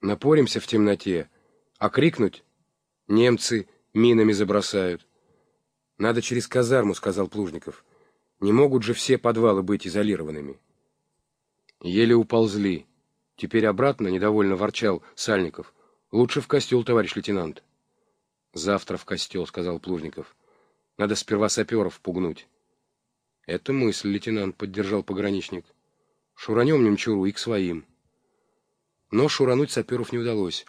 Напоримся в темноте, а крикнуть немцы минами забросают. Надо через казарму, сказал Плужников. Не могут же все подвалы быть изолированными. Еле уползли. Теперь обратно, недовольно ворчал Сальников. Лучше в костел, товарищ лейтенант. Завтра в костел, сказал Плужников. Надо сперва саперов пугнуть. Это мысль, лейтенант, поддержал пограничник. Шуранем немчуру и к своим. Но шурануть саперов не удалось.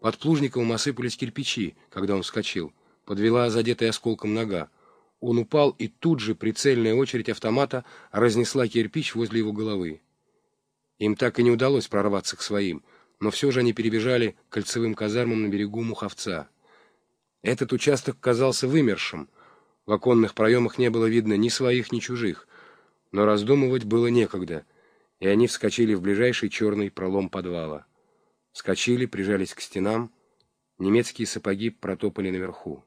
Под Плужниковым осыпались кирпичи, когда он вскочил. Подвела задетая осколком нога. Он упал, и тут же прицельная очередь автомата разнесла кирпич возле его головы. Им так и не удалось прорваться к своим, но все же они перебежали кольцевым казармам на берегу Муховца. Этот участок казался вымершим. В оконных проемах не было видно ни своих, ни чужих. Но раздумывать было некогда, и они вскочили в ближайший черный пролом подвала. Вскочили, прижались к стенам, немецкие сапоги протопали наверху.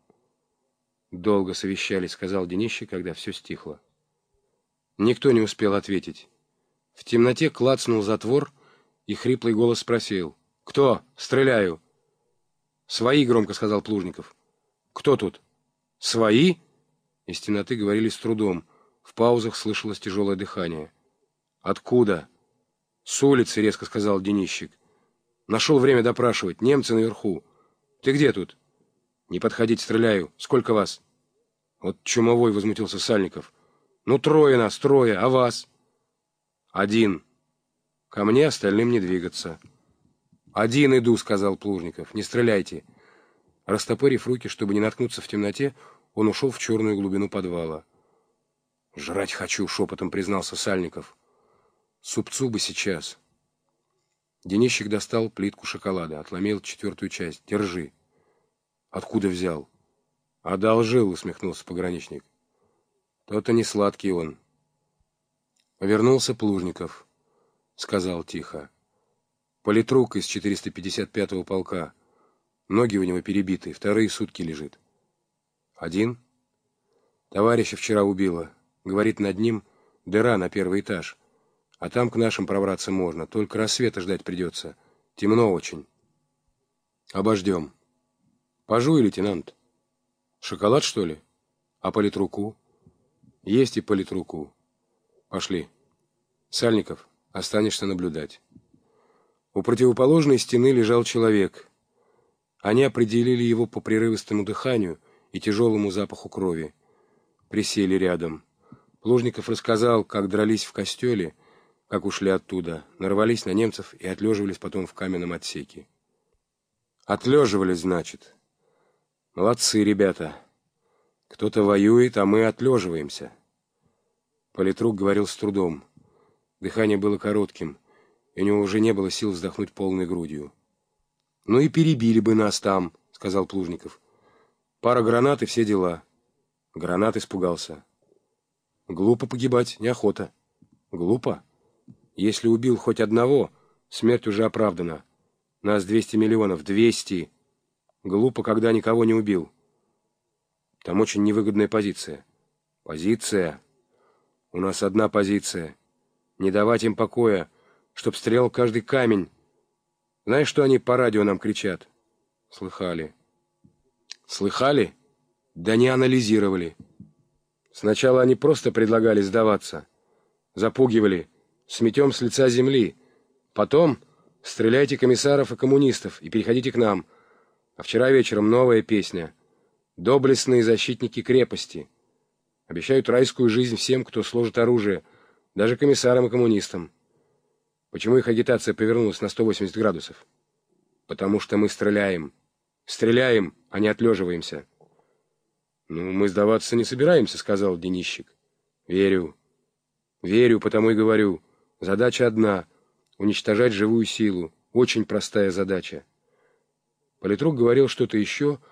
«Долго совещались», — сказал Денищик, когда все стихло. Никто не успел ответить. В темноте клацнул затвор, и хриплый голос спросил. «Кто? Стреляю!» «Свои», — громко сказал Плужников. «Кто тут?» «Свои?» Из темноты говорили с трудом. В паузах слышалось тяжелое дыхание. «Откуда?» «С улицы», — резко сказал Денищик. «Нашел время допрашивать. Немцы наверху. Ты где тут?» «Не подходить, стреляю. Сколько вас?» «Вот чумовой», — возмутился Сальников. «Ну, трое нас, трое. А вас?» «Один. Ко мне остальным не двигаться». «Один иду», — сказал Плужников. «Не стреляйте». Растопырив руки, чтобы не наткнуться в темноте, он ушел в черную глубину подвала. «Жрать хочу», — шепотом признался Сальников. «Супцу бы сейчас». Денищик достал плитку шоколада, отломил четвертую часть. «Держи». «Откуда взял?» «Одолжил», — усмехнулся пограничник. «То-то не сладкий он». Вернулся Плужников. Сказал тихо. Политрук из 455-го полка. Ноги у него перебиты, вторые сутки лежит. Один? Товарища вчера убило. Говорит, над ним дыра на первый этаж. А там к нашим пробраться можно, только рассвета ждать придется. Темно очень. Обождем. Пожуй, лейтенант. Шоколад, что ли? А политруку? Есть и политруку. Пошли. Сальников, останешься наблюдать. У противоположной стены лежал человек. Они определили его по прерывистому дыханию и тяжелому запаху крови. Присели рядом. Плужников рассказал, как дрались в костеле, как ушли оттуда, нарвались на немцев и отлеживались потом в каменном отсеке. Отлеживались, значит. Молодцы, ребята. Кто-то воюет, а мы отлеживаемся. Политрук говорил с трудом. Дыхание было коротким, и у него уже не было сил вздохнуть полной грудью. «Ну и перебили бы нас там», — сказал Плужников. «Пара гранат и все дела». Гранат испугался. «Глупо погибать, неохота». «Глупо? Если убил хоть одного, смерть уже оправдана. Нас двести миллионов, двести. Глупо, когда никого не убил». Там очень невыгодная позиция. Позиция. У нас одна позиция. Не давать им покоя, чтоб стрелял каждый камень. Знаешь, что они по радио нам кричат? Слыхали. Слыхали? Да не анализировали. Сначала они просто предлагали сдаваться. Запугивали. Сметем с лица земли. Потом стреляйте комиссаров и коммунистов и переходите к нам. А вчера вечером новая песня — доблестные защитники крепости. Обещают райскую жизнь всем, кто сложит оружие, даже комиссарам и коммунистам. Почему их агитация повернулась на 180 градусов? Потому что мы стреляем. Стреляем, а не отлеживаемся. «Ну, мы сдаваться не собираемся», — сказал Денищик. «Верю. Верю, потому и говорю. Задача одна — уничтожать живую силу. Очень простая задача». Политрук говорил что-то еще, —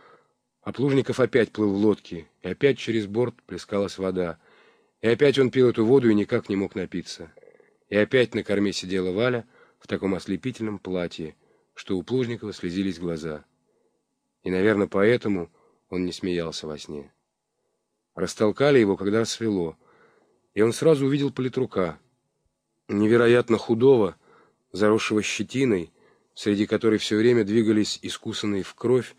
а Плужников опять плыл в лодке, и опять через борт плескалась вода. И опять он пил эту воду и никак не мог напиться. И опять на корме сидела Валя в таком ослепительном платье, что у Плужникова слезились глаза. И, наверное, поэтому он не смеялся во сне. Растолкали его, когда рассвело, и он сразу увидел политрука, невероятно худого, заросшего щетиной, среди которой все время двигались искусанные в кровь